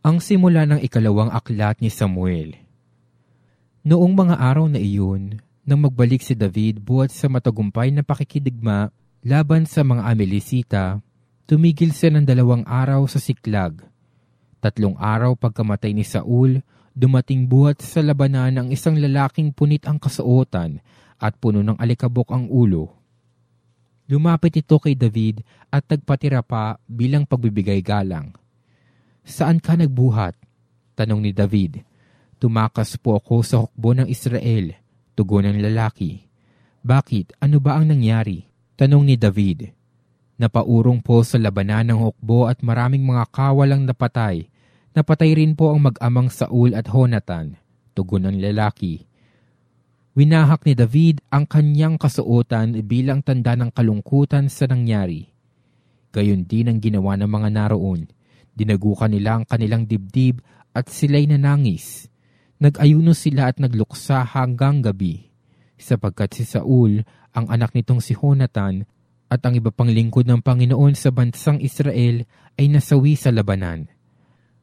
Ang simula ng ikalawang aklat ni Samuel. Noong mga araw na iyon, nang magbalik si David buhat sa matagumpay na pakikidigma laban sa mga Amelisita, tumigil siya ng dalawang araw sa Siklag. Tatlong araw pagkamatay ni Saul, dumating buhat sa labanan ang isang lalaking punit ang kasuotan at puno ng alikabok ang ulo. Lumapit ito kay David at nagpatira pa bilang pagbibigay galang. Saan ka nagbuhat? Tanong ni David. Tumakas po ako sa hukbo ng Israel, tugon ng lalaki. Bakit? Ano ba ang nangyari? Tanong ni David. Napaurong po sa labanan ng hukbo at maraming mga kawalang napatay. Napatay rin po ang mag-amang Saul at Honatan, tugon ng lalaki. Winahak ni David ang kanyang kasuotan bilang tanda ng kalungkutan sa nangyari. Gayon din ang ginawa ng mga naroon Dinagukan nila ang kanilang dibdib at sila'y nanangis. Nag-ayuno sila at nagluksa hanggang gabi. Sapagkat si Saul, ang anak nitong si Honatan, at ang iba pang lingkod ng Panginoon sa bansang Israel ay nasawi sa labanan.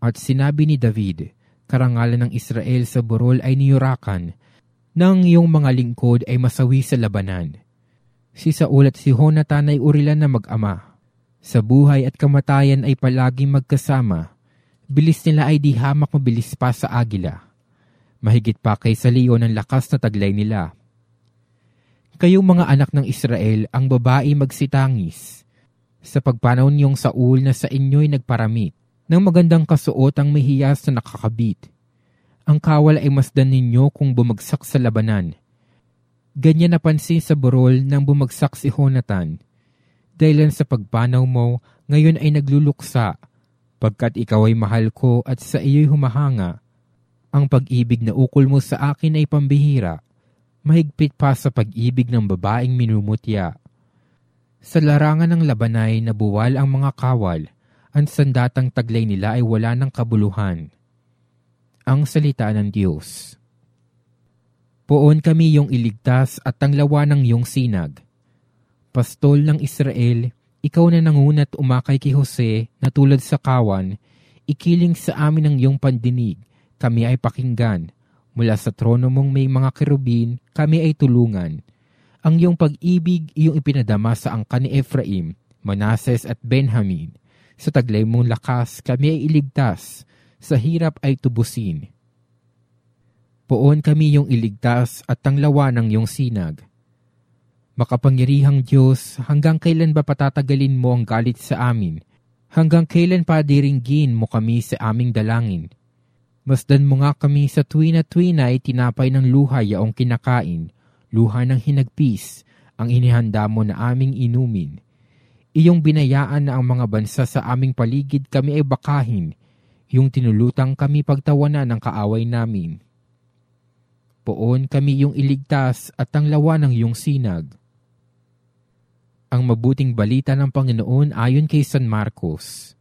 At sinabi ni David, karangalan ng Israel sa burol ay niyurakan, nang iyong mga lingkod ay masawi sa labanan. Si Saul at si Honatan ay urilan na mag-ama sa buhay at kamatayan ay palaging magkasama. Bilis nila ay di hamak mabilis pa sa agila. Mahigit pa kay sa leon ang lakas na taglay nila. Kayong mga anak ng Israel, ang babae magsitangis. Sa pagpanaw niyong Saul na sa inyo'y nagparamit, ng magandang kasuot ang mahiyas na nakakabit. Ang kawal ay masdan ninyo kung bumagsak sa labanan. Ganyan napansin sa burol nang bumagsak si Honatan dahilan sa pagpanaw mo, ngayon ay nagluluksa, pagkat ikaw ay mahal ko at sa iyo'y humahanga. Ang pag-ibig na ukol mo sa akin ay pambihira, mahigpit pa sa pag-ibig ng babaeng minumutya. Sa larangan ng labanay na buwal ang mga kawal, ang sandatang taglay nila ay wala ng kabuluhan. Ang salita ng Diyos. Poon kami yung iligtas at tanglawa ng iyong sinag Pastol ng Israel, ikaw na nangunat umakay kay Jose na tulad sa kawan, ikiling sa amin ang iyong pandinig, kami ay pakinggan. Mula sa trono mong may mga kerubin, kami ay tulungan. Ang iyong pag-ibig, iyong ipinadama sa angka ni Ephraim, Manases at Benjamin. Sa taglay mong lakas, kami ay iligtas. Sa hirap ay tubusin. Poon kami yung iligtas at tanglawa ng iyong sinag Makapangyarihang Diyos, hanggang kailan ba patatagalin mo ang galit sa amin? Hanggang kailan pa diringgin mo kami sa aming dalangin? Masdan mo nga kami sa tuwi na tuwi na tinapay ng luha yaong kinakain, luha ng hinagpis, ang inihanda mo na aming inumin. Iyong binayaan na ang mga bansa sa aming paligid kami ay bakahin, yung tinulutang kami pagtawanan ng kaaway namin. Poon kami yung iligtas at ang lawa ng iyong sinag ang mabuting balita ng Panginoon ayon kay San Marcos.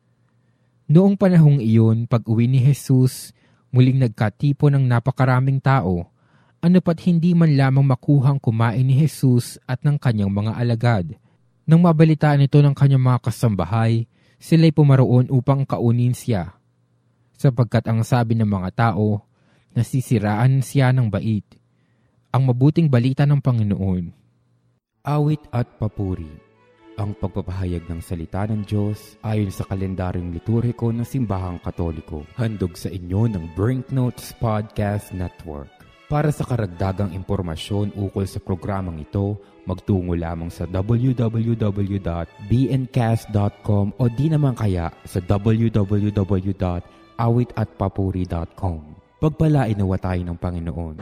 Noong panahong iyon, pag uwi ni Jesus, muling nagkatipo ng napakaraming tao, ano pat hindi man lamang makuhang kumain ni Jesus at ng kanyang mga alagad. Nang mabalitaan ito ng kanyang mga kasambahay, sila'y pumaroon upang kaunin siya. Sapagkat ang sabi ng mga tao, nasisiraan siya ng bait. Ang mabuting balita ng Panginoon. Awit at papuri. Ang pagpapahayag ng salita ng Diyos ayon sa kalendaryong liturhiko ng Simbahang Katoliko. Handog sa inyo ng Brinknotes Podcast Network. Para sa karagdagang impormasyon ukol sa programang ito, magtungo lamang sa www.bncast.com o di naman kaya sa www.awitatpapuri.com. Pagpalain nawa tayo ng Panginoon.